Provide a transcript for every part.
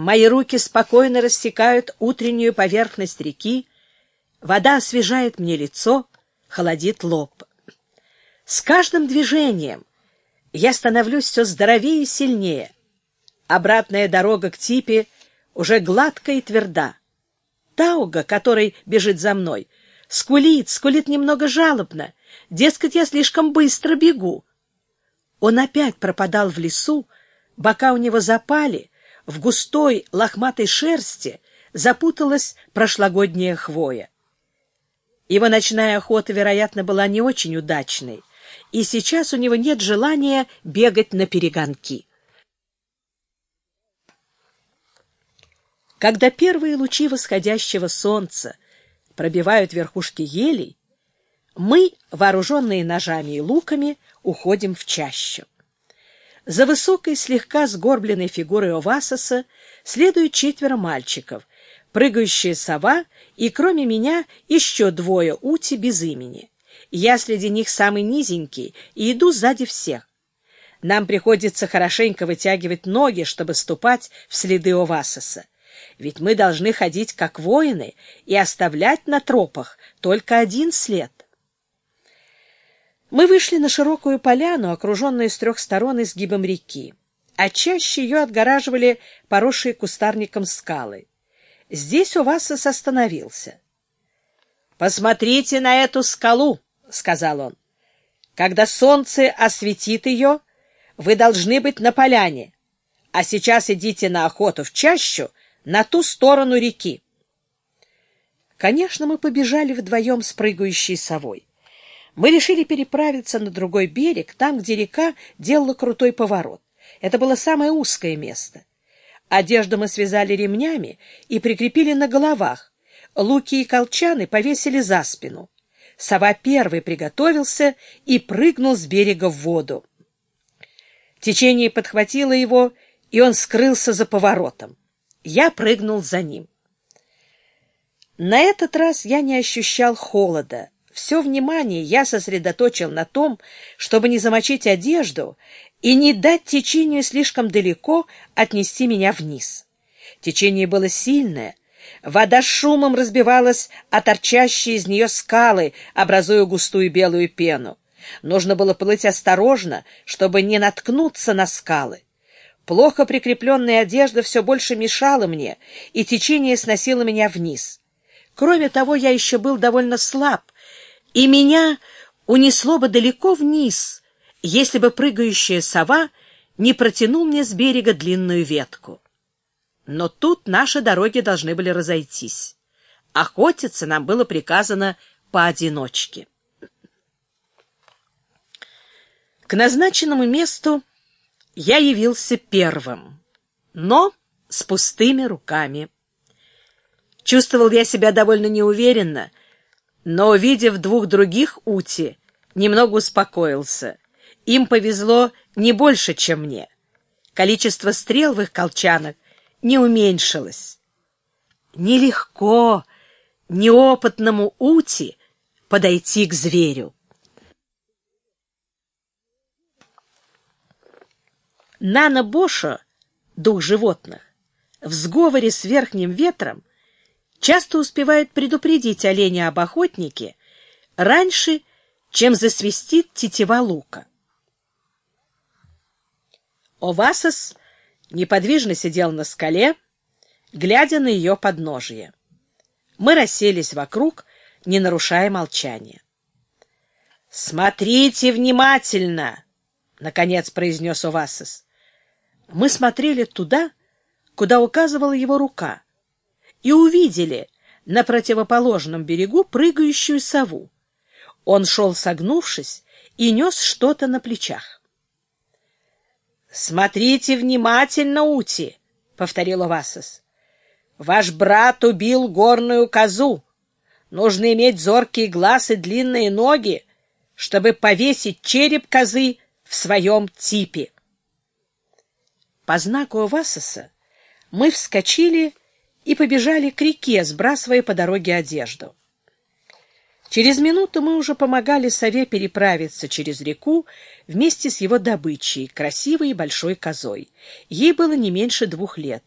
Мои руки спокойно рассекают утреннюю поверхность реки, вода освежает мне лицо, холодит лоб. С каждым движением я становлюсь все здоровее и сильнее. Обратная дорога к Типе уже гладкая и тверда. Тауга, который бежит за мной, скулит, скулит немного жалобно. Дескать, я слишком быстро бегу. Он опять пропадал в лесу, бока у него запали, в густой лохматой шерсти запуталась прошлогодняя хвоя. Его ночная охота, вероятно, была не очень удачной, и сейчас у него нет желания бегать на перегонки. Когда первые лучи восходящего солнца пробивают верхушки елей, мы, вооруженные ножами и луками, уходим в чащу. За высокой, слегка сгорбленной фигурой Овасоса следуют четверо мальчиков, прыгающая сова и, кроме меня, еще двое ути без имени. Я среди них самый низенький и иду сзади всех. Нам приходится хорошенько вытягивать ноги, чтобы ступать в следы Овасоса. Ведь мы должны ходить как воины и оставлять на тропах только один след. Мы вышли на широкую поляну, окруженную с трех сторон изгибом реки, а чаще ее отгораживали поросшие кустарником скалы. Здесь Увасос остановился. «Посмотрите на эту скалу!» — сказал он. «Когда солнце осветит ее, вы должны быть на поляне, а сейчас идите на охоту в чащу на ту сторону реки». Конечно, мы побежали вдвоем с прыгающей совой. Мы решили переправиться на другой берег, там, где река делала крутой поворот. Это было самое узкое место. Одежду мы связали ремнями и прикрепили на головах. Луки и колчаны повесили за спину. Сова первый приготовился и прыгнул с берега в воду. Течение подхватило его, и он скрылся за поворотом. Я прыгнул за ним. На этот раз я не ощущал холода. Все внимание я сосредоточил на том, чтобы не замочить одежду и не дать течению слишком далеко отнести меня вниз. Течение было сильное, вода шумом разбивалась о торчащие из нее скалы, образуя густую белую пену. Нужно было плыть осторожно, чтобы не наткнуться на скалы. Плохо прикрепленная одежда все больше мешала мне, и течение сносило меня вниз. Кроме того, я еще был довольно слаб, и меня унесло бы далеко вниз, если бы прыгающая сова не протянул мне с берега длинную ветку. Но тут наши дороги должны были разойтись. Охотиться нам было приказано поодиночке. К назначенному месту я явился первым, но с пустыми руками. Чувствовал я себя довольно неуверенно, но, увидев двух других ути, немного успокоился. Им повезло не больше, чем мне. Количество стрел в их колчанах не уменьшилось. Нелегко неопытному ути подойти к зверю. Нана Боша, дух животных, в сговоре с верхним ветром часто успевает предупредить оленя об охотнике раньше, чем засвистит тетива лука. Овасос неподвижно сидел на скале, глядя на ее подножие. Мы расселись вокруг, не нарушая молчания. «Смотрите внимательно!» — наконец произнес Овасос. Мы смотрели туда, куда указывала его рука, и увидели на противоположном берегу прыгающую сову. Он шел согнувшись и нес что-то на плечах. «Смотрите внимательно, Ути!» — повторил Овасос. «Ваш брат убил горную козу. Нужно иметь зоркий глаз и длинные ноги, чтобы повесить череп козы в своем типе». По знаку Овасоса мы вскочили и побежали к реке, сбрасывая по дороге одежду. Через минуту мы уже помогали сове переправиться через реку вместе с его добычей, красивой и большой козой. Ей было не меньше двух лет.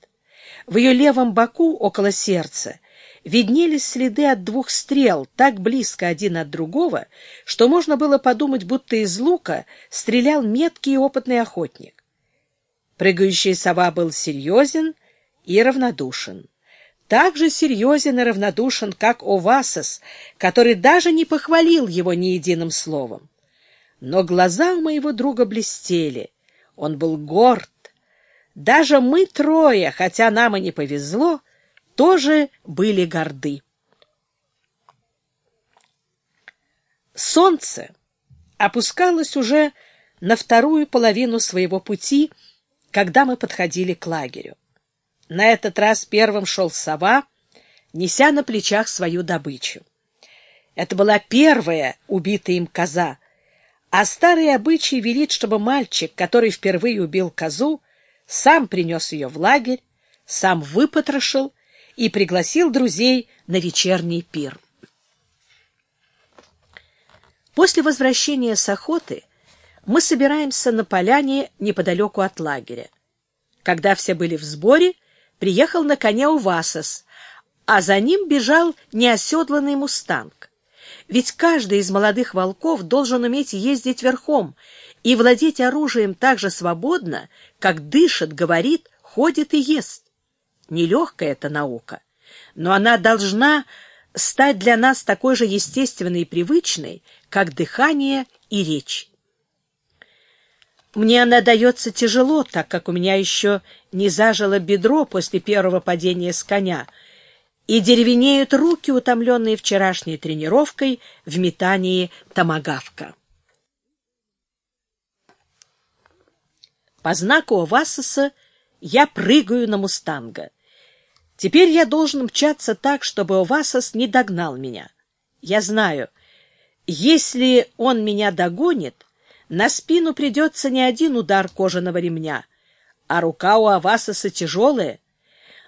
В ее левом боку, около сердца, виднелись следы от двух стрел, так близко один от другого, что можно было подумать, будто из лука стрелял меткий и опытный охотник. Прыгающая сова был серьезен и равнодушен. Так же серьезен и равнодушен, как Овасос, который даже не похвалил его ни единым словом. Но глаза у моего друга блестели. Он был горд. Даже мы трое, хотя нам и не повезло, тоже были горды. Солнце опускалось уже на вторую половину своего пути, когда мы подходили к лагерю. На этот раз первым шел сова, неся на плечах свою добычу. Это была первая убитая им коза, а старый обычай велит, чтобы мальчик, который впервые убил козу, сам принес ее в лагерь, сам выпотрошил и пригласил друзей на вечерний пир. После возвращения с охоты мы собираемся на поляне неподалеку от лагеря. Когда все были в сборе, приехал на коне Увасос, а за ним бежал неоседланный мустанг. Ведь каждый из молодых волков должен уметь ездить верхом и владеть оружием так же свободно, как дышит, говорит, ходит и ест. Нелегкая эта наука, но она должна стать для нас такой же естественной и привычной, как дыхание и речь. Мне она дается тяжело, так как у меня еще не зажило бедро после первого падения с коня, и деревенеют руки, утомленные вчерашней тренировкой в метании томагавка. По знаку Овасоса я прыгаю на мустанга. Теперь я должен мчаться так, чтобы Овасос не догнал меня. Я знаю, если он меня догонит, на спину придется не один удар кожаного ремня, а рука у Авасоса тяжелая.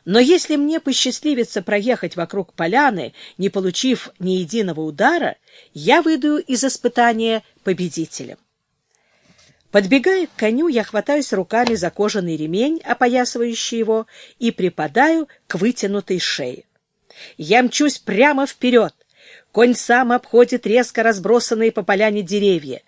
Но если мне посчастливится проехать вокруг поляны, не получив ни единого удара, я выйду из испытания победителем. Подбегая к коню, я хватаюсь руками за кожаный ремень, опоясывающий его, и припадаю к вытянутой шее. Я мчусь прямо вперед. Конь сам обходит резко разбросанные по поляне деревья.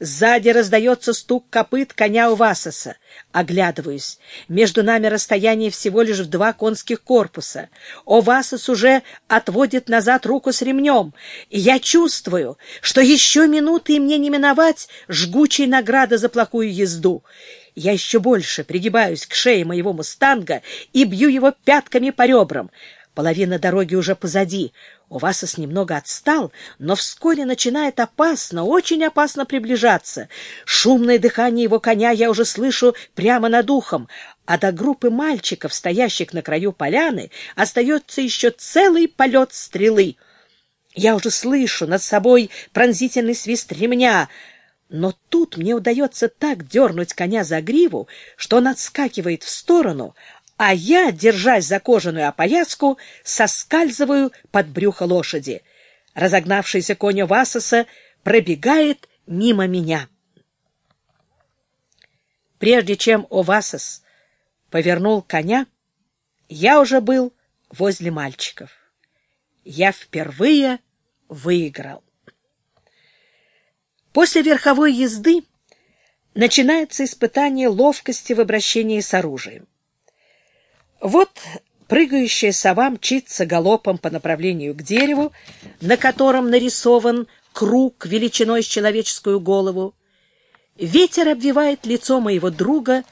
Сзади раздается стук копыт коня у Васоса. Оглядываюсь. Между нами расстояние всего лишь в два конских корпуса. Овасос уже отводит назад руку с ремнем. И я чувствую, что еще минуты и мне не миновать жгучей награды за плохую езду. Я еще больше пригибаюсь к шее моего мустанга и бью его пятками по ребрам. Половина дороги уже позади. Увасос немного отстал, но вскоре начинает опасно, очень опасно приближаться. Шумное дыхание его коня я уже слышу прямо над ухом, а до группы мальчиков, стоящих на краю поляны, остается еще целый полет стрелы. Я уже слышу над собой пронзительный свист ремня, но тут мне удается так дернуть коня за гриву, что он отскакивает в сторону, а я, держась за кожаную опояску, соскальзываю под брюхо лошади. Разогнавшийся конь Васоса пробегает мимо меня. Прежде чем Овасос повернул коня, я уже был возле мальчиков. Я впервые выиграл. После верховой езды начинается испытание ловкости в обращении с оружием. Вот прыгающая сова мчится галопом по направлению к дереву, на котором нарисован круг величиной с человеческую голову. Ветер обвивает лицо моего друга,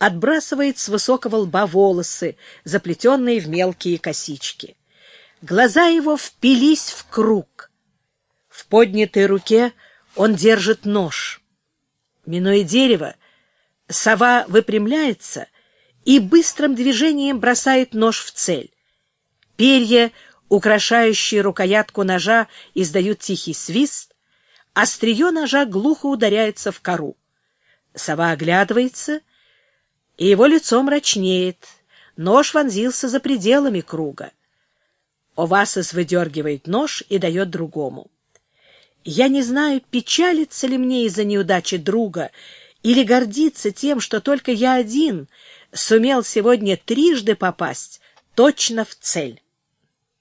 отбрасывает с высокого лба волосы, заплетенные в мелкие косички. Глаза его впились в круг. В поднятой руке он держит нож. Минуя дерево, сова выпрямляется — и быстрым движением бросает нож в цель. Перья, украшающие рукоятку ножа, издают тихий свист, острие ножа глухо ударяется в кору. Сова оглядывается, и его лицо мрачнеет. Нож вонзился за пределами круга. Овасос выдергивает нож и дает другому. Я не знаю, печалится ли мне из-за неудачи друга или гордится тем, что только я один — сумел сегодня трижды попасть точно в цель.